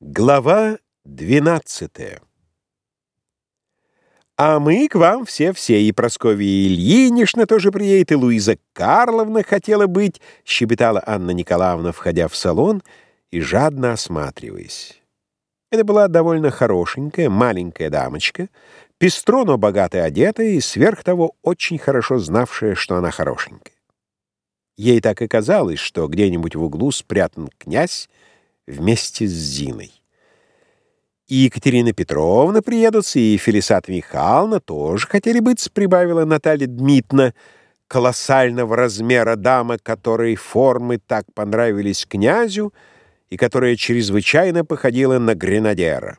Глава 12 «А мы к вам все-все, и Прасковья Ильинична тоже приедет, и Луиза Карловна хотела быть», — щебетала Анна Николаевна, входя в салон и жадно осматриваясь. Это была довольно хорошенькая, маленькая дамочка, пестро, но богато одетая и, сверх того, очень хорошо знавшая, что она хорошенькая. Ей так и казалось, что где-нибудь в углу спрятан князь, вместе с Зиной. И Екатерина Петровна приедутся, и Фелисата Михайловна тоже хотели быть, прибавила Наталья Дмитриевна, колоссального размера дама, которой формы так понравились князю и которая чрезвычайно походила на гренадера.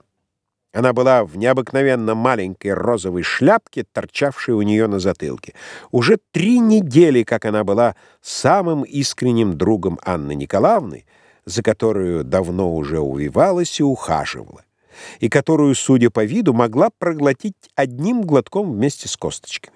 Она была в необыкновенно маленькой розовой шляпке, торчавшей у нее на затылке. Уже три недели, как она была самым искренним другом Анны Николаевны, за которую давно уже увивалась и ухаживала, и которую, судя по виду, могла проглотить одним глотком вместе с косточками.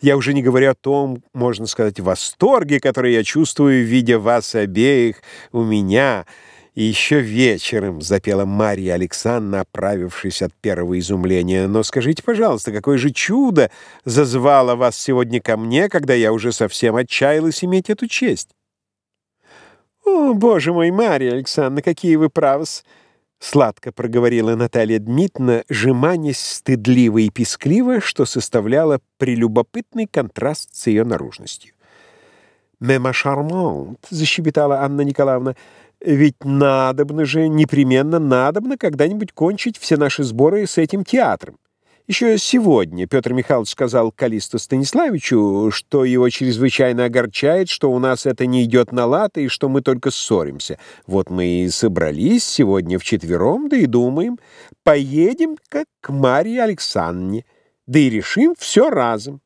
Я уже не говорю о том, можно сказать, восторге, который я чувствую, видя вас обеих у меня. И еще вечером запела Марья Александровна, оправившись от первого изумления. Но скажите, пожалуйста, какое же чудо зазвало вас сегодня ко мне, когда я уже совсем отчаялась иметь эту честь? «О, боже мой, Марья Александровна, какие вы правы Сладко проговорила Наталья Дмитриевна, жеманясь стыдливо и пискливо, что составляло прелюбопытный контраст с ее наружностью. «Мема шармант», — защебетала Анна Николаевна, — «ведь надобно же, непременно надобно когда-нибудь кончить все наши сборы с этим театром. Еще сегодня Петр Михайлович сказал Калисту Станиславичу, что его чрезвычайно огорчает, что у нас это не идет на лад и что мы только ссоримся. Вот мы и собрались сегодня вчетвером, да и думаем, поедем как к Марии Александровне, да и решим все разом.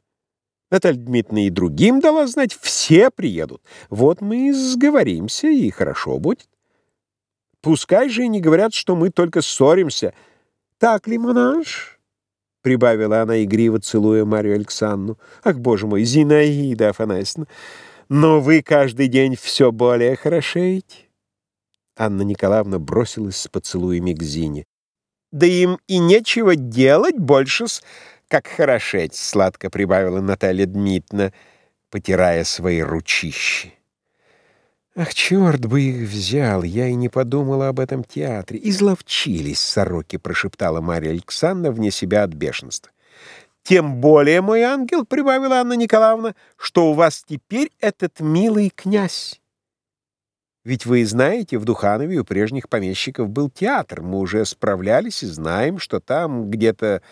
Наталья Дмитриевна и другим дала знать, все приедут. Вот мы и сговоримся, и хорошо будет. Пускай же и не говорят, что мы только ссоримся. Так ли, монаш? Прибавила она игриво, целуя Марию Александровну. «Ах, боже мой, Зинаида Афанасьевна, но вы каждый день все более хорошеете». Анна Николаевна бросилась с поцелуями к Зине. «Да им и нечего делать больше, как хорошеть», — сладко прибавила Наталья Дмитриевна, потирая свои ручищи. Ах, черт бы их взял, я и не подумала об этом театре. Изловчились сороки, прошептала Марья Александровна вне себя от бешенства. Тем более, мой ангел, прибавила Анна Николаевна, что у вас теперь этот милый князь. Ведь вы знаете, в Духанове у прежних помещиков был театр. Мы уже справлялись и знаем, что там где-то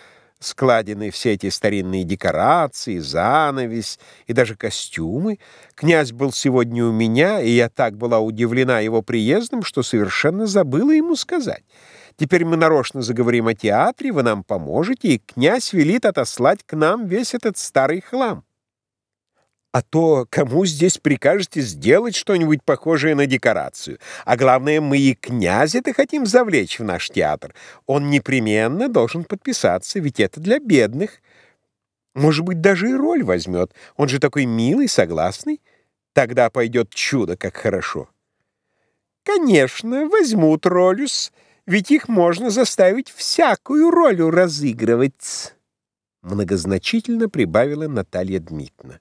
складены все эти старинные декорации, занавес и даже костюмы. Князь был сегодня у меня, и я так была удивлена его приездом, что совершенно забыла ему сказать. Теперь мы нарочно заговорим о театре, вы нам поможете, и князь велит отослать к нам весь этот старый хлам. А то кому здесь прикажете сделать что-нибудь похожее на декорацию? А главное, мы и князя-то хотим завлечь в наш театр. Он непременно должен подписаться, ведь это для бедных. Может быть, даже и роль возьмет. Он же такой милый, согласный. Тогда пойдет чудо, как хорошо. Конечно, возьмут ролюс, ведь их можно заставить всякую роль разыгрывать. Многозначительно прибавила Наталья Дмитриевна.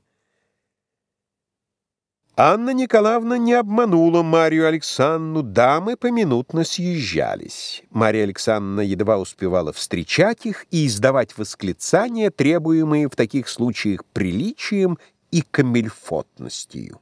Анна Николаевна не обманула Марию Александровну, дамы поминутно съезжались. Мария Александровна едва успевала встречать их и издавать восклицания, требуемые в таких случаях приличием и камельфотностью.